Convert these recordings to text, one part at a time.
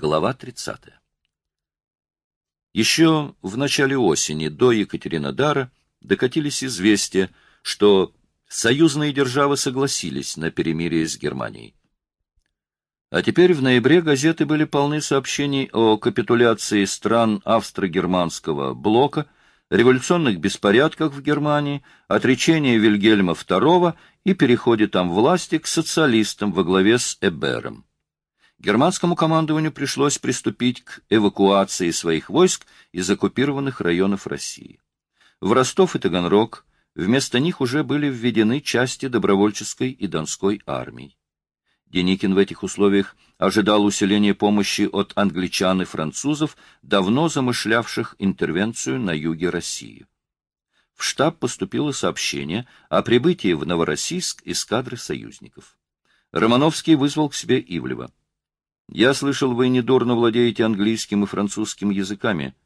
Глава 30. Еще в начале осени до Екатеринодара докатились известия, что союзные державы согласились на перемирие с Германией. А теперь в ноябре газеты были полны сообщений о капитуляции стран австро-германского блока, революционных беспорядках в Германии, отречении Вильгельма II и переходе там власти к социалистам во главе с Эбером германскому командованию пришлось приступить к эвакуации своих войск из оккупированных районов России. В Ростов и Таганрог вместо них уже были введены части добровольческой и донской армий. Деникин в этих условиях ожидал усиления помощи от англичан и французов, давно замышлявших интервенцию на юге России. В штаб поступило сообщение о прибытии в Новороссийск эскадры союзников. Романовский вызвал к себе Ивлева. Я слышал, вы недурно владеете английским и французским языками.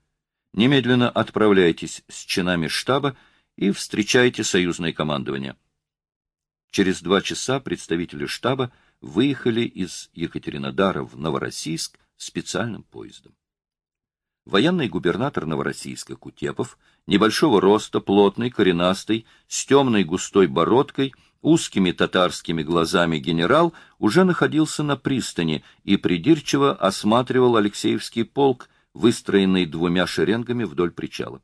Немедленно отправляйтесь с чинами штаба и встречайте союзное командование. Через два часа представители штаба выехали из Екатеринодара в Новороссийск специальным поездом. Военный губернатор Новороссийска Кутепов, небольшого роста, плотный, коренастый, с темной густой бородкой — узкими татарскими глазами генерал уже находился на пристани и придирчиво осматривал Алексеевский полк, выстроенный двумя шеренгами вдоль причала.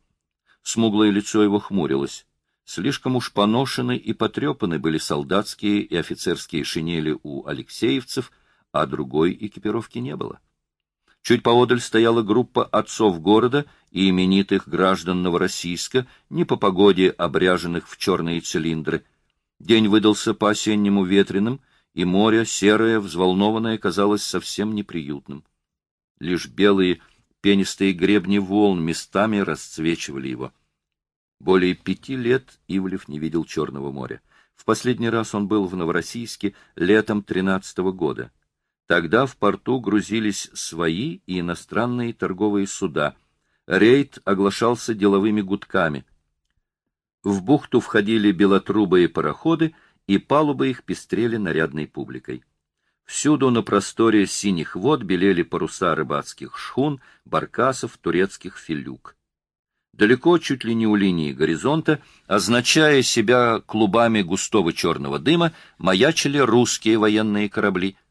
Смуглое лицо его хмурилось. Слишком уж поношены и потрепаны были солдатские и офицерские шинели у алексеевцев, а другой экипировки не было. Чуть поодаль стояла группа отцов города и именитых граждан Новороссийска, не по погоде обряженных в черные цилиндры, День выдался по-осеннему ветреным, и море, серое, взволнованное, казалось совсем неприютным. Лишь белые пенистые гребни волн местами расцвечивали его. Более пяти лет Ивлев не видел Черного моря. В последний раз он был в Новороссийске летом тринадцатого года. Тогда в порту грузились свои и иностранные торговые суда. Рейд оглашался деловыми гудками. В бухту входили белотрубые пароходы, и палубы их пестрели нарядной публикой. Всюду на просторе синих вод белели паруса рыбацких шхун, баркасов, турецких филюк. Далеко, чуть ли не у линии горизонта, означая себя клубами густого черного дыма, маячили русские военные корабли —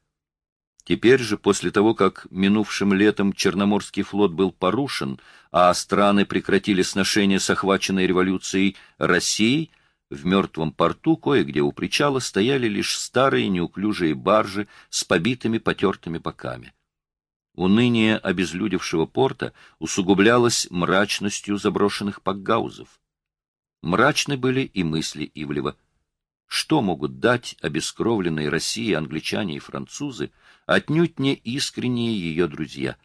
Теперь же, после того, как минувшим летом Черноморский флот был порушен, а страны прекратили сношения с охваченной революцией Россией, в мертвом порту кое-где у причала стояли лишь старые неуклюжие баржи с побитыми потертыми боками. Уныние обезлюдевшего порта усугублялось мрачностью заброшенных пакгаузов. Мрачны были и мысли Ивлева. Что могут дать обескровленной России англичане и французы, отнюдь не искренние ее друзья.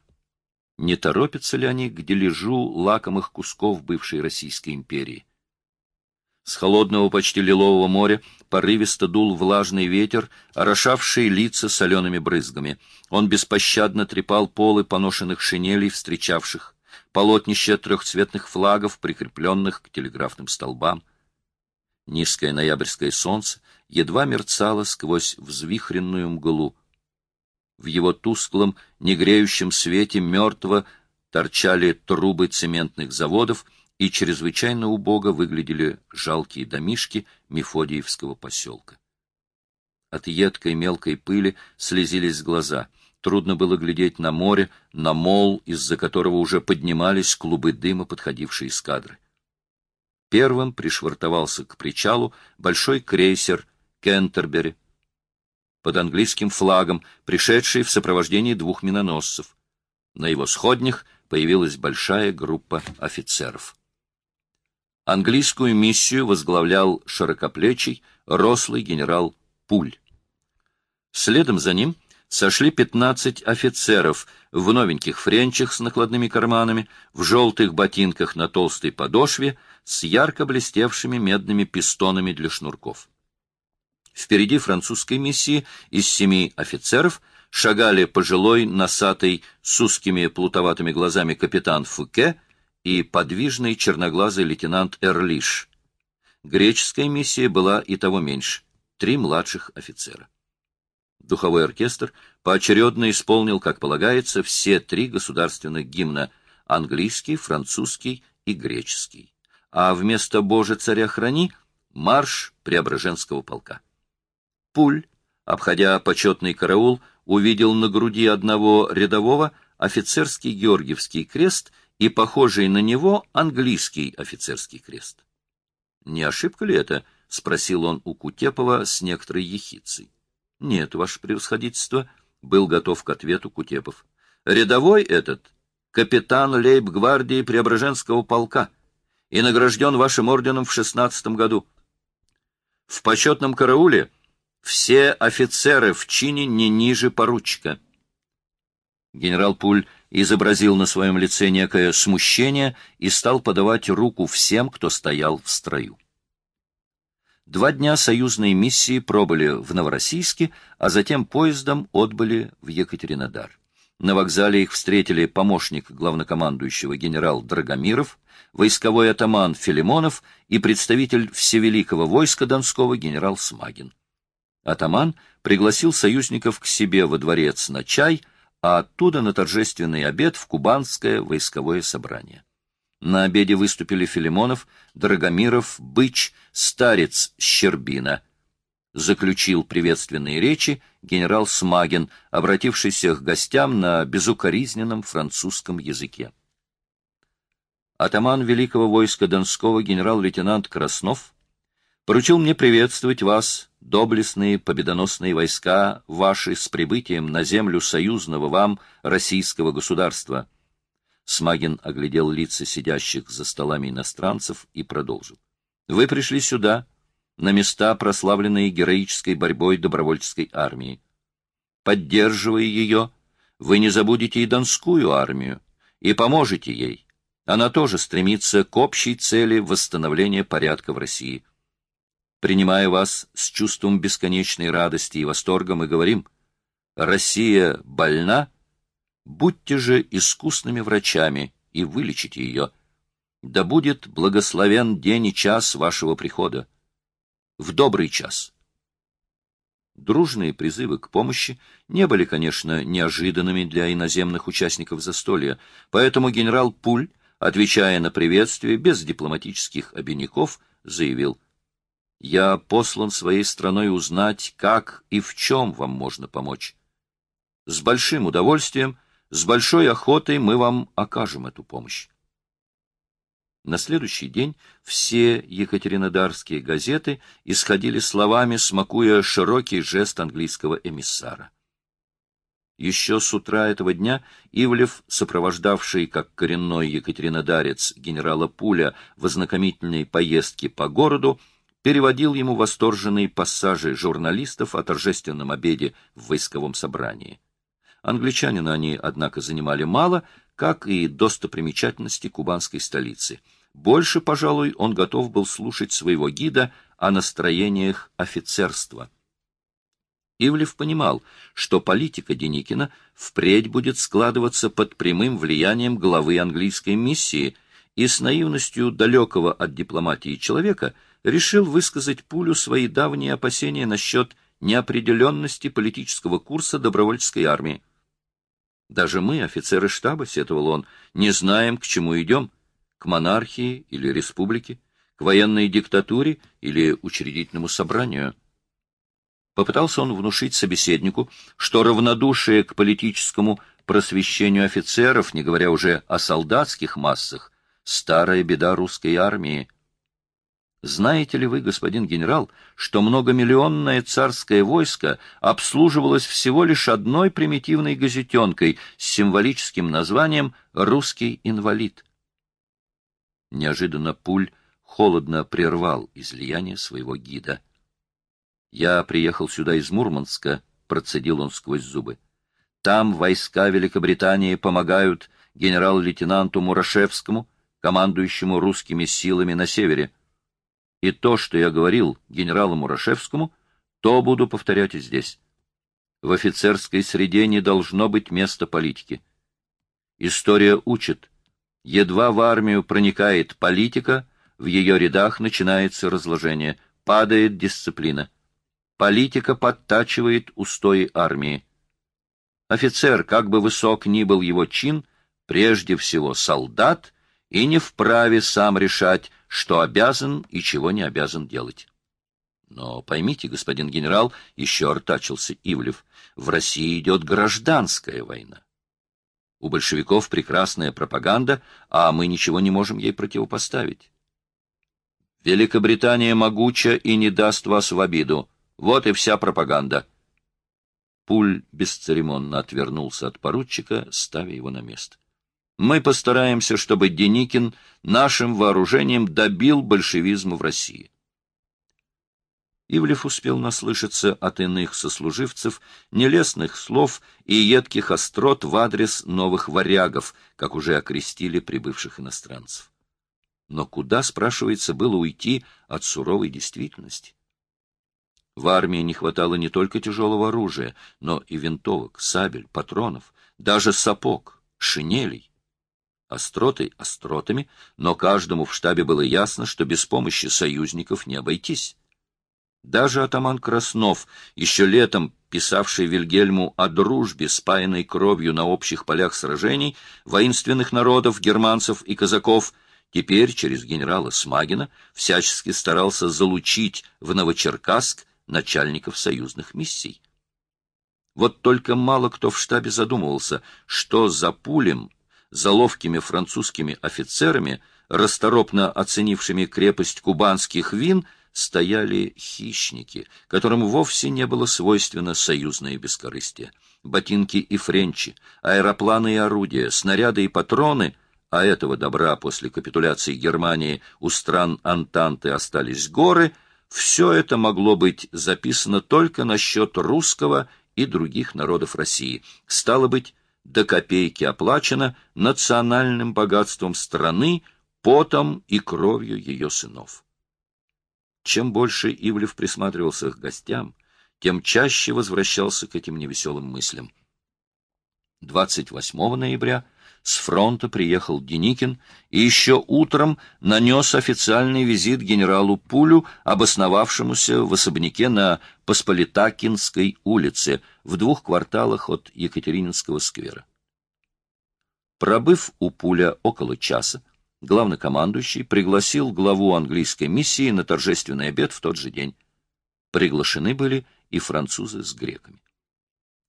Не торопятся ли они к дележу лакомых кусков бывшей Российской империи? С холодного почти лилового моря порывисто дул влажный ветер, орошавший лица солеными брызгами. Он беспощадно трепал полы поношенных шинелей, встречавших, полотнища трехцветных флагов, прикрепленных к телеграфным столбам. Низкое ноябрьское солнце едва мерцало сквозь взвихренную мглу. В его тусклом, негреющем свете мертво торчали трубы цементных заводов, и чрезвычайно убого выглядели жалкие домишки Мефодиевского поселка. От едкой мелкой пыли слезились глаза. Трудно было глядеть на море, на мол, из-за которого уже поднимались клубы дыма подходившей эскадры. Первым пришвартовался к причалу большой крейсер Кентербери, под английским флагом, пришедший в сопровождении двух миноносцев. На его сходнях появилась большая группа офицеров. Английскую миссию возглавлял широкоплечий, рослый генерал Пуль. Следом за ним сошли 15 офицеров в новеньких френчах с накладными карманами, в желтых ботинках на толстой подошве, с ярко блестевшими медными пистонами для шнурков. Впереди французской миссии из семи офицеров шагали пожилой, носатый, с узкими плутоватыми глазами капитан Фуке и подвижный черноглазый лейтенант Эрлиш. Греческая миссия была и того меньше — три младших офицера. Духовой оркестр поочередно исполнил, как полагается, все три государственных гимна — английский, французский и греческий. А вместо «Боже, царя храни» — марш Преображенского полка. Пуль, обходя почетный караул, увидел на груди одного рядового офицерский Георгиевский крест и похожий на него английский офицерский крест. «Не ошибка ли это?» — спросил он у Кутепова с некоторой ехицей. — Нет, ваше превосходительство, — был готов к ответу Кутепов. — Рядовой этот — капитан лейб-гвардии Преображенского полка и награжден вашим орденом в шестнадцатом году. В почетном карауле все офицеры в чине не ниже поручика. Генерал Пуль изобразил на своем лице некое смущение и стал подавать руку всем, кто стоял в строю. Два дня союзные миссии пробыли в Новороссийске, а затем поездом отбыли в Екатеринодар. На вокзале их встретили помощник главнокомандующего генерал Драгомиров, войсковой атаман Филимонов и представитель Всевеликого войска Донского генерал Смагин. Атаман пригласил союзников к себе во дворец на чай, а оттуда на торжественный обед в Кубанское войсковое собрание. На обеде выступили Филимонов, Драгомиров, Быч, Старец Щербина. Заключил приветственные речи генерал Смагин, обратившийся к гостям на безукоризненном французском языке. Атаман Великого войска Донского генерал-лейтенант Краснов поручил мне приветствовать вас, доблестные победоносные войска ваши, с прибытием на землю союзного вам российского государства — Смагин оглядел лица сидящих за столами иностранцев и продолжил. «Вы пришли сюда, на места, прославленные героической борьбой добровольческой армии. Поддерживая ее, вы не забудете и Донскую армию, и поможете ей. Она тоже стремится к общей цели восстановления порядка в России. Принимая вас с чувством бесконечной радости и восторга, мы говорим, Россия больна — Будьте же искусными врачами и вылечите ее. Да будет благословен день и час вашего прихода. В добрый час. Дружные призывы к помощи не были, конечно, неожиданными для иноземных участников застолья, поэтому генерал Пуль, отвечая на приветствие без дипломатических обиняков, заявил «Я послан своей страной узнать, как и в чем вам можно помочь. С большим удовольствием с большой охотой мы вам окажем эту помощь. На следующий день все екатеринодарские газеты исходили словами, смакуя широкий жест английского эмиссара. Еще с утра этого дня Ивлев, сопровождавший как коренной екатеринодарец генерала Пуля в ознакомительной поездке по городу, переводил ему восторженные пассажи журналистов о торжественном обеде в войсковом собрании. Англичанина они, однако, занимали мало, как и достопримечательности кубанской столицы. Больше, пожалуй, он готов был слушать своего гида о настроениях офицерства. Ивлев понимал, что политика Деникина впредь будет складываться под прямым влиянием главы английской миссии, и с наивностью далекого от дипломатии человека решил высказать Пулю свои давние опасения насчет неопределенности политического курса добровольческой армии. Даже мы, офицеры штаба, — сетовал он, — не знаем, к чему идем, к монархии или республике, к военной диктатуре или учредительному собранию. Попытался он внушить собеседнику, что равнодушие к политическому просвещению офицеров, не говоря уже о солдатских массах, старая беда русской армии, знаете ли вы, господин генерал, что многомиллионное царское войско обслуживалось всего лишь одной примитивной газетенкой с символическим названием «Русский инвалид»? Неожиданно Пуль холодно прервал излияние своего гида. «Я приехал сюда из Мурманска», — процедил он сквозь зубы. «Там войска Великобритании помогают генерал-лейтенанту Мурашевскому, командующему русскими силами на севере». И то, что я говорил генералу Мурашевскому, то буду повторять и здесь. В офицерской среде не должно быть места политики. История учит. Едва в армию проникает политика, в ее рядах начинается разложение, падает дисциплина. Политика подтачивает устои армии. Офицер, как бы высок ни был его чин, прежде всего солдат и не вправе сам решать, что обязан и чего не обязан делать. Но поймите, господин генерал, еще артачился Ивлев, в России идет гражданская война. У большевиков прекрасная пропаганда, а мы ничего не можем ей противопоставить. Великобритания могуча и не даст вас в обиду. Вот и вся пропаганда. Пуль бесцеремонно отвернулся от поручика, ставя его на место. Мы постараемся, чтобы Деникин нашим вооружением добил большевизм в России. Ивлев успел наслышаться от иных сослуживцев нелестных слов и едких острот в адрес новых варягов, как уже окрестили прибывших иностранцев. Но куда, спрашивается, было уйти от суровой действительности? В армии не хватало не только тяжелого оружия, но и винтовок, сабель, патронов, даже сапог, шинелей. Остроты остротами, но каждому в штабе было ясно, что без помощи союзников не обойтись. Даже атаман Краснов, еще летом писавший Вильгельму о дружбе, спаянной кровью на общих полях сражений, воинственных народов, германцев и казаков, теперь через генерала Смагина всячески старался залучить в Новочеркасск начальников союзных миссий. Вот только мало кто в штабе задумывался, что за пулем за ловкими французскими офицерами, расторопно оценившими крепость кубанских вин, стояли хищники, которым вовсе не было свойственно союзное бескорыстие. Ботинки и френчи, аэропланы и орудия, снаряды и патроны, а этого добра после капитуляции Германии у стран Антанты остались горы, все это могло быть записано только на счет русского и других народов России. Стало быть, до копейки оплачено национальным богатством страны, потом и кровью ее сынов. Чем больше Ивлев присматривался к гостям, тем чаще возвращался к этим невеселым мыслям. 28 ноября с фронта приехал Деникин и еще утром нанес официальный визит генералу Пулю, обосновавшемуся в особняке на Посполитакинской улице, в двух кварталах от Екатерининского сквера. Пробыв у Пуля около часа, главнокомандующий пригласил главу английской миссии на торжественный обед в тот же день. Приглашены были и французы с греками.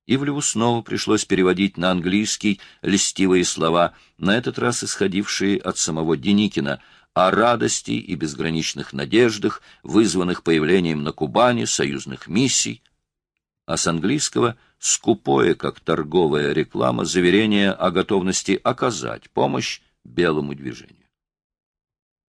Ивлеву снова пришлось переводить на английский льстивые слова, на этот раз исходившие от самого Деникина, о радости и безграничных надеждах, вызванных появлением на Кубани союзных миссий, а с английского скупое, как торговая реклама, заверение о готовности оказать помощь белому движению.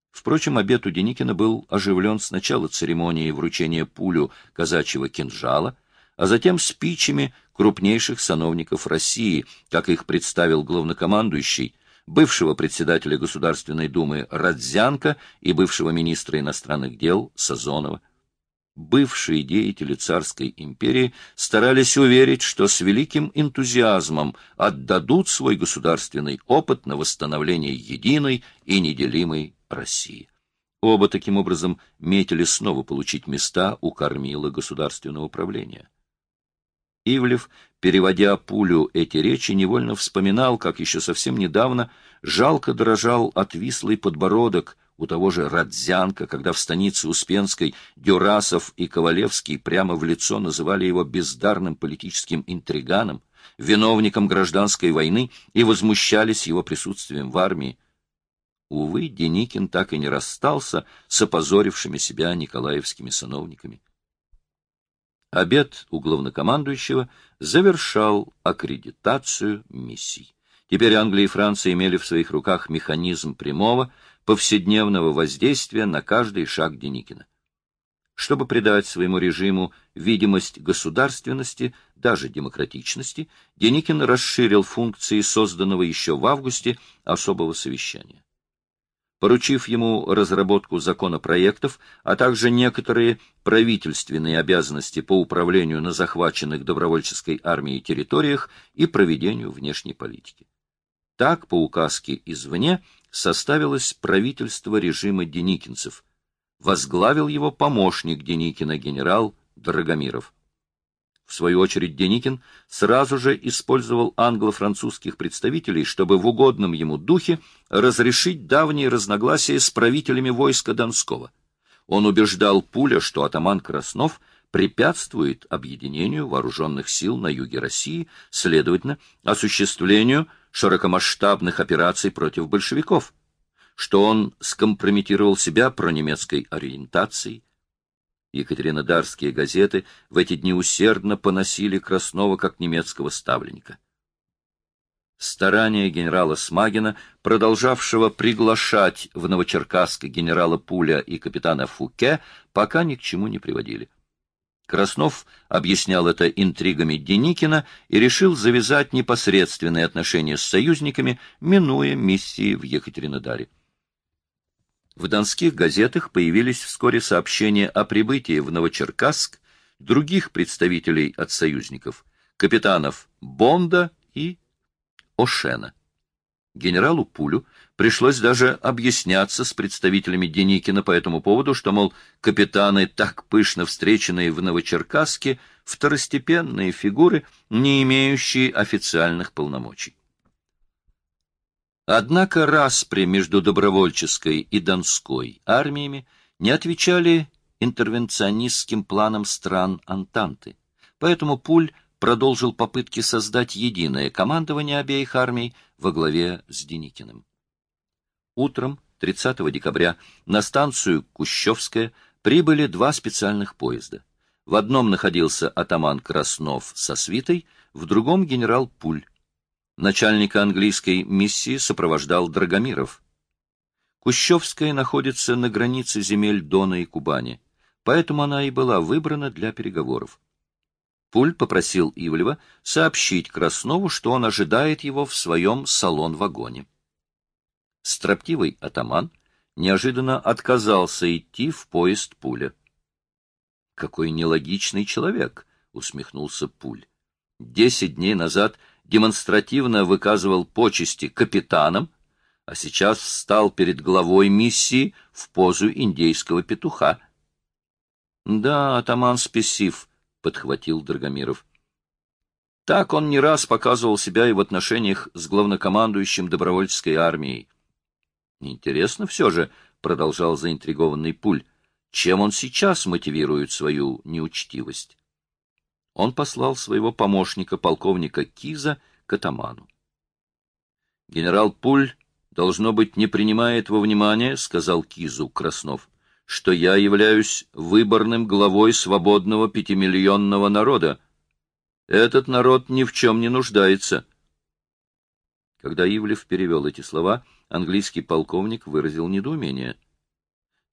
Впрочем, обед у Деникина был оживлен с начала церемонии вручения пулю казачьего кинжала, а затем спичами крупнейших сановников России, как их представил главнокомандующий, бывшего председателя Государственной Думы Радзянко и бывшего министра иностранных дел Сазонова. Бывшие деятели царской империи старались уверить, что с великим энтузиазмом отдадут свой государственный опыт на восстановление единой и неделимой России. Оба таким образом метили снова получить места у кормила государственного управления. Ивлев, переводя пулю эти речи, невольно вспоминал, как еще совсем недавно жалко дрожал отвислый подбородок у того же Радзянка, когда в станице Успенской Дюрасов и Ковалевский прямо в лицо называли его бездарным политическим интриганом, виновником гражданской войны и возмущались его присутствием в армии. Увы, Деникин так и не расстался с опозорившими себя николаевскими сановниками. Обед у главнокомандующего завершал аккредитацию миссий. Теперь Англия и Франция имели в своих руках механизм прямого, повседневного воздействия на каждый шаг Деникина. Чтобы придать своему режиму видимость государственности, даже демократичности, Деникин расширил функции созданного еще в августе особого совещания поручив ему разработку законопроектов, а также некоторые правительственные обязанности по управлению на захваченных добровольческой армией территориях и проведению внешней политики. Так, по указке извне, составилось правительство режима деникинцев. Возглавил его помощник Деникина генерал Драгомиров. В свою очередь Деникин сразу же использовал англо-французских представителей, чтобы в угодном ему духе разрешить давние разногласия с правителями войска Донского. Он убеждал Пуля, что атаман Краснов препятствует объединению вооруженных сил на юге России, следовательно, осуществлению широкомасштабных операций против большевиков, что он скомпрометировал себя пронемецкой ориентацией, Екатеринодарские газеты в эти дни усердно поносили Краснова как немецкого ставленника. Старания генерала Смагина, продолжавшего приглашать в Новочеркасск генерала Пуля и капитана Фуке, пока ни к чему не приводили. Краснов объяснял это интригами Деникина и решил завязать непосредственные отношения с союзниками, минуя миссии в Екатеринодаре. В донских газетах появились вскоре сообщения о прибытии в Новочеркасск других представителей от союзников, капитанов Бонда и Ошена. Генералу Пулю пришлось даже объясняться с представителями Деникина по этому поводу, что, мол, капитаны, так пышно встреченные в Новочеркасске, второстепенные фигуры, не имеющие официальных полномочий. Однако распри между добровольческой и донской армиями не отвечали интервенционистским планам стран Антанты. Поэтому Пуль продолжил попытки создать единое командование обеих армий во главе с Деникиным. Утром 30 декабря на станцию Кущевская прибыли два специальных поезда. В одном находился атаман Краснов со свитой, в другом генерал Пуль. Начальника английской миссии сопровождал Драгомиров. Кущевская находится на границе земель Дона и Кубани, поэтому она и была выбрана для переговоров. Пуль попросил Ивлева сообщить Краснову, что он ожидает его в своем салон-вагоне. Строптивый атаман неожиданно отказался идти в поезд Пуля. — Какой нелогичный человек! — усмехнулся Пуль. Десять дней назад демонстративно выказывал почести капитанам, а сейчас встал перед главой миссии в позу индейского петуха. — Да, атаман спесив, — подхватил Драгомиров. Так он не раз показывал себя и в отношениях с главнокомандующим добровольческой армией. — Интересно все же, — продолжал заинтригованный Пуль, — чем он сейчас мотивирует свою неучтивость? Он послал своего помощника, полковника Киза, к атаману. Генерал Пуль, должно быть, не принимает во внимание, — сказал Кизу Краснов, — что я являюсь выборным главой свободного пятимиллионного народа. Этот народ ни в чем не нуждается. Когда Ивлев перевел эти слова, английский полковник выразил недоумение.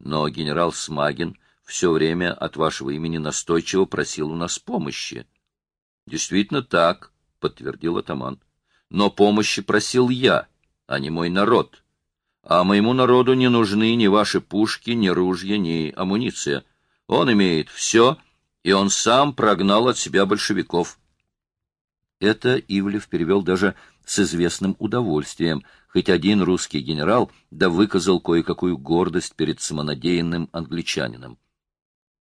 Но генерал Смагин все время от вашего имени настойчиво просил у нас помощи. — Действительно так, — подтвердил атаман. — Но помощи просил я, а не мой народ. А моему народу не нужны ни ваши пушки, ни ружья, ни амуниция. Он имеет все, и он сам прогнал от себя большевиков. Это Ивлев перевел даже с известным удовольствием, хоть один русский генерал да выказал кое-какую гордость перед самонадеянным англичанином.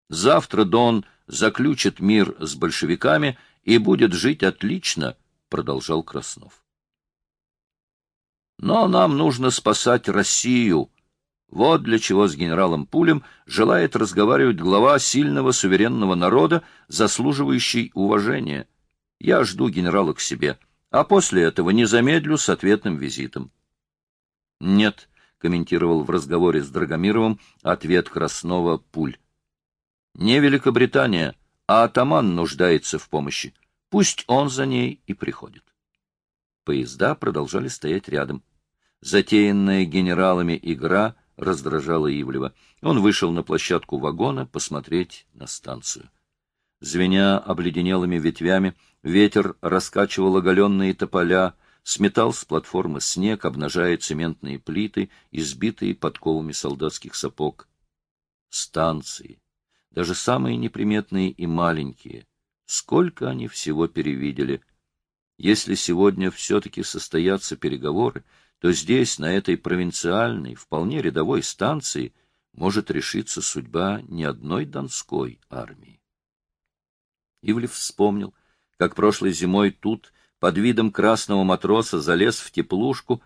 Завтра Дон заключит мир с большевиками и будет жить отлично, — продолжал Краснов. Но нам нужно спасать Россию. Вот для чего с генералом Пулем желает разговаривать глава сильного суверенного народа, заслуживающий уважения. Я жду генерала к себе, а после этого не замедлю с ответным визитом. — Нет, — комментировал в разговоре с Драгомировым ответ Краснова Пуль. Не Великобритания, а атаман нуждается в помощи. Пусть он за ней и приходит. Поезда продолжали стоять рядом. Затеянная генералами игра раздражала Ивлева. Он вышел на площадку вагона посмотреть на станцию. Звеня обледенелыми ветвями, ветер раскачивал оголенные тополя, сметал с платформы снег, обнажая цементные плиты, избитые подковами солдатских сапог. Станции даже самые неприметные и маленькие. Сколько они всего перевидели. Если сегодня все-таки состоятся переговоры, то здесь, на этой провинциальной, вполне рядовой станции, может решиться судьба не одной донской армии. Ивлев вспомнил, как прошлой зимой тут, под видом красного матроса, залез в теплушку,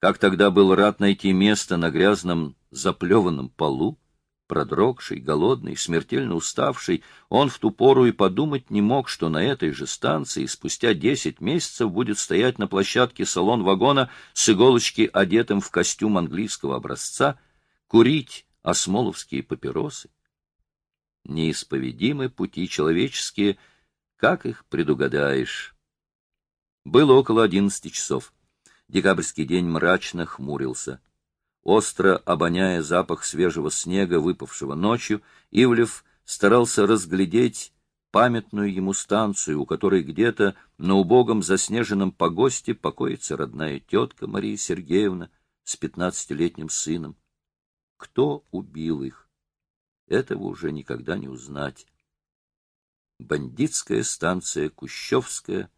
как тогда был рад найти место на грязном заплеванном полу, продрогший, голодный, смертельно уставший, он в ту пору и подумать не мог, что на этой же станции спустя десять месяцев будет стоять на площадке салон вагона с иголочки, одетым в костюм английского образца, курить осмоловские папиросы. Неисповедимы пути человеческие, как их предугадаешь. Было около одиннадцати часов. Декабрьский день мрачно хмурился. Остро обоняя запах свежего снега, выпавшего ночью, Ивлев старался разглядеть памятную ему станцию, у которой где-то на убогом заснеженном погосте покоится родная тетка Мария Сергеевна с пятнадцатилетним сыном. Кто убил их? Этого уже никогда не узнать. Бандитская станция Кущевская,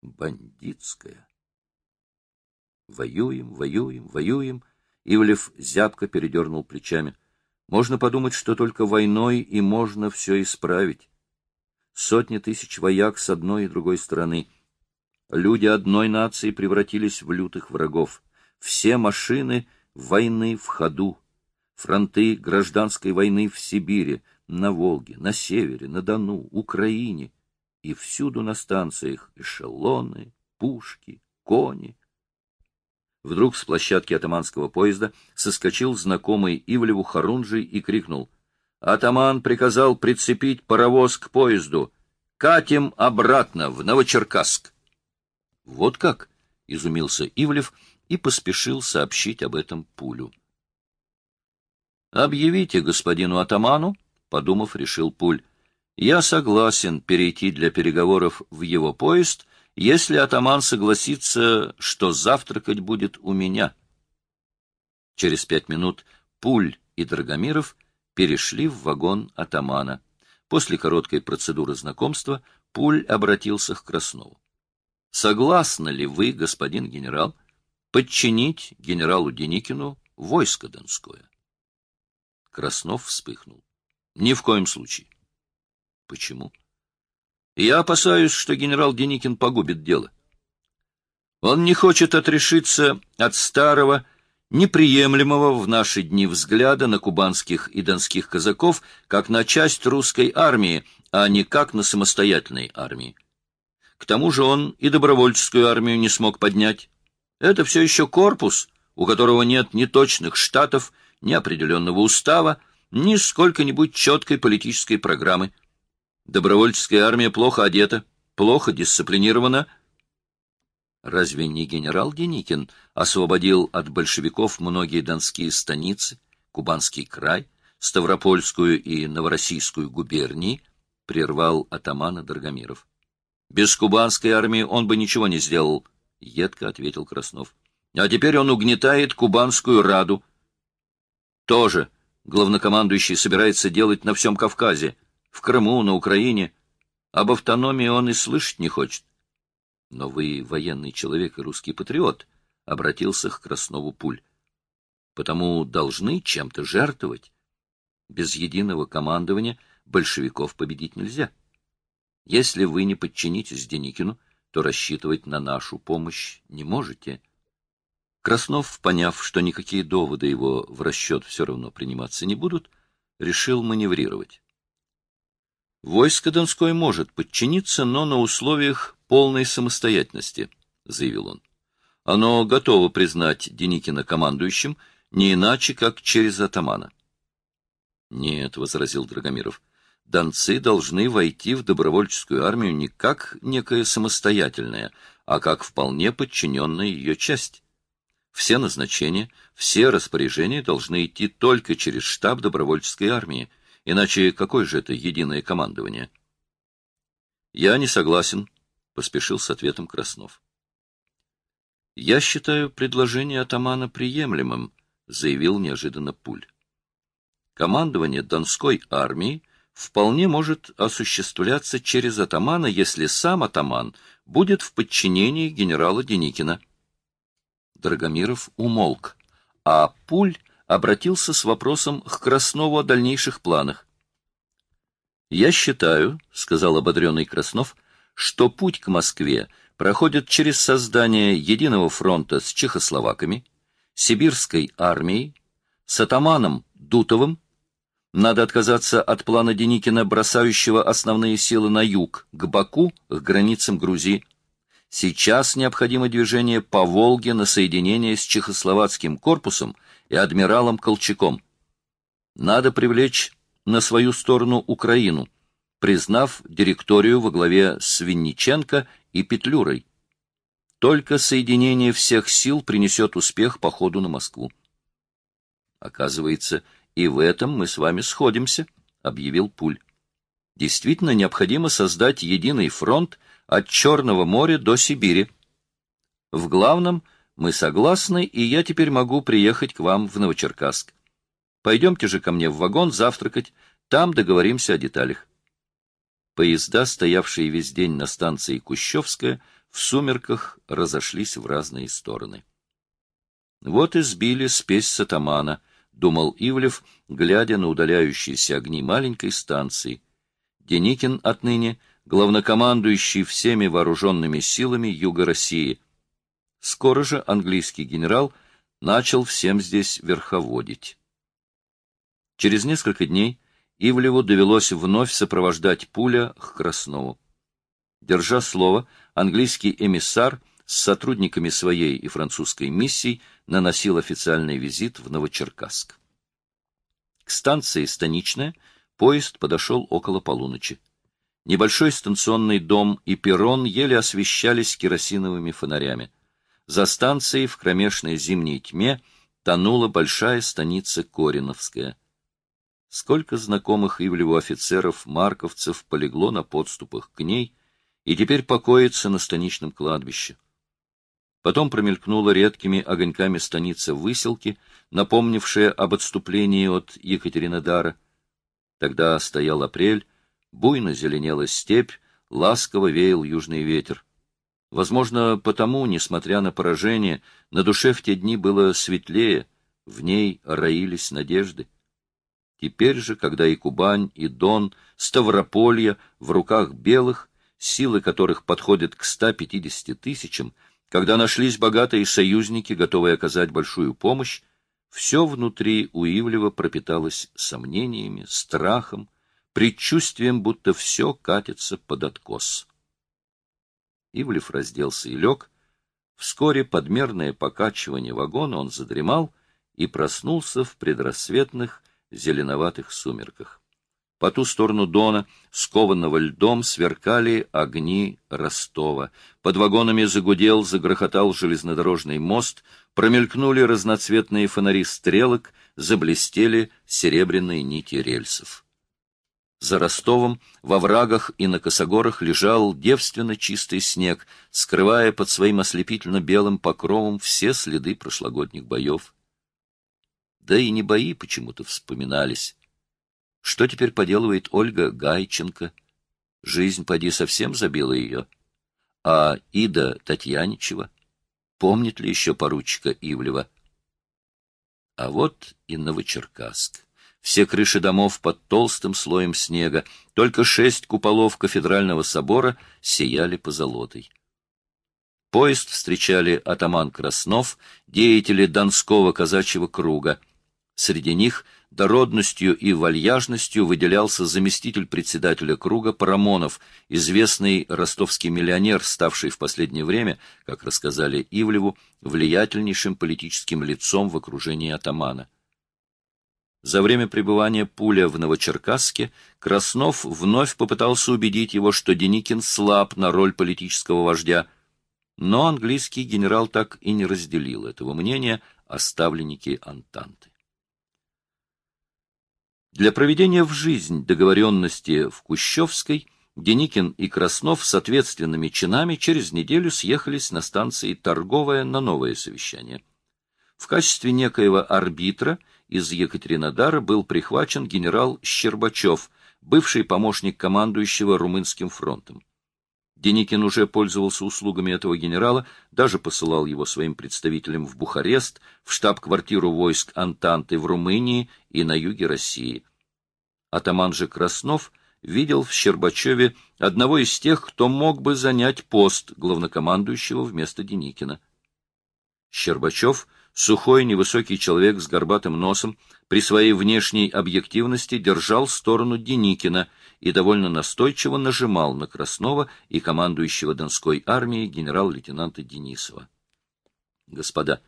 бандитская. Воюем, воюем, воюем. Ивлев зябко передернул плечами. Можно подумать, что только войной и можно все исправить. Сотни тысяч вояк с одной и другой стороны. Люди одной нации превратились в лютых врагов. Все машины войны в ходу. Фронты гражданской войны в Сибири, на Волге, на Севере, на Дону, Украине. И всюду на станциях эшелоны, пушки, кони, Вдруг с площадки атаманского поезда соскочил знакомый Ивлеву Харунжий и крикнул. Атаман приказал прицепить паровоз к поезду. Катим обратно в Новочеркасск. Вот как? — изумился Ивлев и поспешил сообщить об этом Пулю. «Объявите господину атаману», — подумав, решил Пуль, — «я согласен перейти для переговоров в его поезд если атаман согласится, что завтракать будет у меня. Через пять минут Пуль и Драгомиров перешли в вагон атамана. После короткой процедуры знакомства Пуль обратился к Краснову. «Согласны ли вы, господин генерал, подчинить генералу Деникину войско Донское?» Краснов вспыхнул. «Ни в коем случае». «Почему?» Я опасаюсь, что генерал Деникин погубит дело. Он не хочет отрешиться от старого, неприемлемого в наши дни взгляда на кубанских и донских казаков как на часть русской армии, а не как на самостоятельной армии. К тому же он и добровольческую армию не смог поднять. Это все еще корпус, у которого нет ни точных штатов, ни определенного устава, ни сколько-нибудь четкой политической программы. Добровольческая армия плохо одета, плохо дисциплинирована. Разве не генерал Деникин освободил от большевиков многие донские станицы, Кубанский край, Ставропольскую и Новороссийскую губернии, прервал атамана Драгомиров. Без кубанской армии он бы ничего не сделал, — едко ответил Краснов. А теперь он угнетает Кубанскую Раду. Тоже главнокомандующий собирается делать на всем Кавказе — в Крыму, на Украине. Об автономии он и слышать не хочет. Но вы военный человек и русский патриот, — обратился к Краснову Пуль. Потому должны чем-то жертвовать. Без единого командования большевиков победить нельзя. Если вы не подчинитесь Деникину, то рассчитывать на нашу помощь не можете. Краснов, поняв, что никакие доводы его в расчет все равно приниматься не будут, решил маневрировать. Войско Донское может подчиниться, но на условиях полной самостоятельности, — заявил он. Оно готово признать Деникина командующим, не иначе, как через атамана. — Нет, — возразил Драгомиров, — донцы должны войти в добровольческую армию не как некая самостоятельная, а как вполне подчиненная ее часть. Все назначения, все распоряжения должны идти только через штаб добровольческой армии — Иначе какое же это единое командование? Я не согласен, поспешил с ответом Краснов. Я считаю предложение атамана приемлемым, заявил неожиданно Пуль. Командование Донской армии вполне может осуществляться через атамана, если сам атаман будет в подчинении генерала Деникина. Драгомиров умолк, а Пуль обратился с вопросом к Краснову о дальнейших планах. «Я считаю, — сказал ободренный Краснов, — что путь к Москве проходит через создание единого фронта с чехословаками, сибирской армией, с атаманом Дутовым. Надо отказаться от плана Деникина, бросающего основные силы на юг, к Баку, к границам Грузии. Сейчас необходимо движение по Волге на соединение с чехословацким корпусом и адмиралом Колчаком. Надо привлечь на свою сторону Украину, признав директорию во главе с Винниченко и Петлюрой. Только соединение всех сил принесет успех по ходу на Москву. Оказывается, и в этом мы с вами сходимся, — объявил Пуль. Действительно необходимо создать единый фронт от Черного моря до Сибири. В главном мы согласны, и я теперь могу приехать к вам в Новочеркасск. Пойдемте же ко мне в вагон завтракать, там договоримся о деталях. Поезда, стоявшие весь день на станции Кущевская, в сумерках разошлись в разные стороны. Вот и сбили спесь сатамана, — думал Ивлев, глядя на удаляющиеся огни маленькой станции. Деникин отныне главнокомандующий всеми вооруженными силами Юга России. Скоро же английский генерал начал всем здесь верховодить. Через несколько дней Ивлеву довелось вновь сопровождать пуля к Краснову. Держа слово, английский эмиссар с сотрудниками своей и французской миссий наносил официальный визит в Новочеркасск. К станции «Станичная» поезд подошел около полуночи. Небольшой станционный дом и перрон еле освещались керосиновыми фонарями. За станцией в кромешной зимней тьме тонула большая станица Кориновская. Сколько знакомых Ивлеву офицеров, марковцев полегло на подступах к ней и теперь покоится на станичном кладбище. Потом промелькнула редкими огоньками станица выселки, напомнившая об отступлении от Екатеринодара. Тогда стоял апрель, буйно зеленела степь, ласково веял южный ветер. Возможно, потому, несмотря на поражение, на душе в те дни было светлее, в ней роились надежды. Теперь же, когда и Кубань, и Дон, Ставрополье в руках белых, силы которых подходят к 150 тысячам, когда нашлись богатые союзники, готовые оказать большую помощь, все внутри у Ивлева пропиталось сомнениями, страхом, предчувствием, будто все катится под откос. Ивлев разделся и лег. Вскоре подмерное покачивание вагона он задремал и проснулся в предрассветных зеленоватых сумерках. По ту сторону Дона, скованного льдом, сверкали огни Ростова. Под вагонами загудел, загрохотал железнодорожный мост, промелькнули разноцветные фонари стрелок, заблестели серебряные нити рельсов. За Ростовом во врагах и на косогорах лежал девственно чистый снег, скрывая под своим ослепительно белым покровом все следы прошлогодних боев. Да и не бои почему-то вспоминались. Что теперь поделывает Ольга Гайченко? Жизнь, поди, совсем забила ее. А Ида Татьяничева? Помнит ли еще поручика Ивлева? А вот и Новочеркасск. Все крыши домов под толстым слоем снега, только шесть куполов кафедрального собора сияли позолотой. Поезд встречали атаман Краснов, деятели Донского казачьего круга. Среди них — дородностью и вальяжностью выделялся заместитель председателя круга Парамонов, известный ростовский миллионер, ставший в последнее время, как рассказали Ивлеву, влиятельнейшим политическим лицом в окружении атамана. За время пребывания Пуля в Новочеркасске Краснов вновь попытался убедить его, что Деникин слаб на роль политического вождя, но английский генерал так и не разделил этого мнения оставленники Антанты. Для проведения в жизнь договоренности в Кущевской Деникин и Краснов с ответственными чинами через неделю съехались на станции Торговая на новое совещание. В качестве некоего арбитра из Екатеринодара был прихвачен генерал Щербачев, бывший помощник командующего Румынским фронтом. Деникин уже пользовался услугами этого генерала, даже посылал его своим представителям в Бухарест, в штаб-квартиру войск Антанты в Румынии и на юге России. Атаман же Краснов видел в Щербачеве одного из тех, кто мог бы занять пост главнокомандующего вместо Деникина. Щербачев, сухой невысокий человек с горбатым носом, при своей внешней объективности держал сторону Деникина и довольно настойчиво нажимал на Краснова и командующего Донской армией генерал-лейтенанта Денисова. Господа,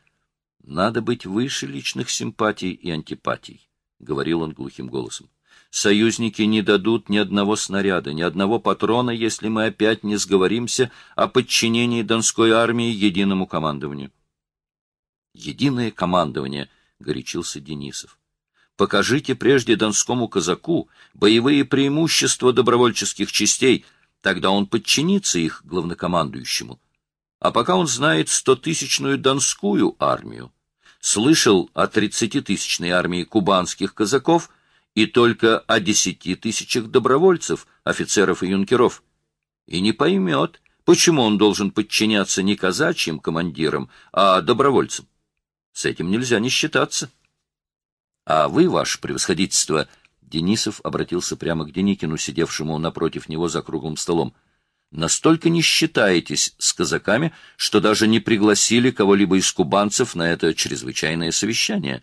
надо быть выше личных симпатий и антипатий, — говорил он глухим голосом. Союзники не дадут ни одного снаряда, ни одного патрона, если мы опять не сговоримся о подчинении Донской армии единому командованию. Единое командование, — горячился Денисов. Покажите прежде донскому казаку боевые преимущества добровольческих частей, тогда он подчинится их главнокомандующему. А пока он знает стотысячную донскую армию, слышал о тридцатитысячной армии кубанских казаков и только о десяти тысячах добровольцев, офицеров и юнкеров, и не поймет, почему он должен подчиняться не казачьим командирам, а добровольцам. С этим нельзя не считаться. А вы, ваше превосходительство, Денисов обратился прямо к Деникину, сидевшему напротив него за круглым столом, настолько не считаетесь с казаками, что даже не пригласили кого-либо из кубанцев на это чрезвычайное совещание.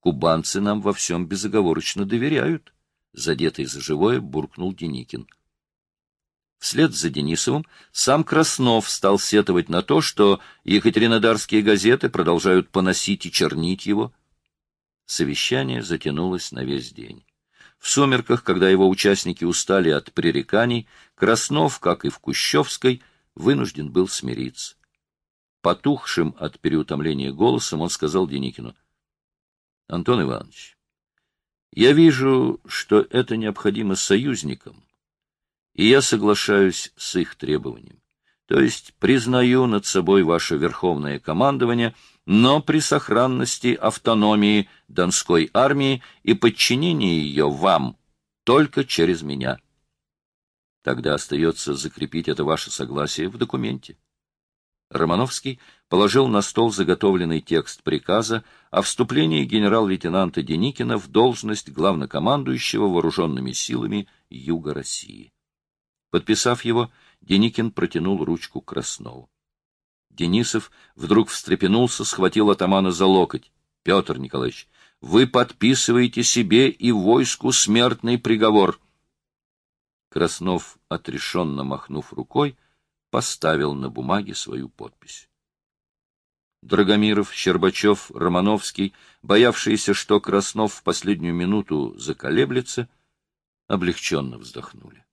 Кубанцы нам во всем безоговорочно доверяют, задетый за живое буркнул Деникин. Вслед за Денисовым сам Краснов стал сетовать на то, что екатеринодарские газеты продолжают поносить и чернить его. Совещание затянулось на весь день. В сумерках, когда его участники устали от пререканий, Краснов, как и в Кущевской, вынужден был смириться. Потухшим от переутомления голосом он сказал Деникину, — Антон Иванович, я вижу, что это необходимо союзникам, и я соглашаюсь с их требованием. То есть признаю над собой ваше верховное командование, но при сохранности автономии Донской армии и подчинении ее вам только через меня. Тогда остается закрепить это ваше согласие в документе. Романовский положил на стол заготовленный текст приказа о вступлении генерал-лейтенанта Деникина в должность главнокомандующего вооруженными силами Юга России. Подписав его, Деникин протянул ручку Краснову. Денисов вдруг встрепенулся, схватил атамана за локоть. — Петр Николаевич, вы подписываете себе и войску смертный приговор. Краснов, отрешенно махнув рукой, поставил на бумаге свою подпись. Драгомиров, Щербачев, Романовский, боявшиеся, что Краснов в последнюю минуту заколеблется, облегченно вздохнули.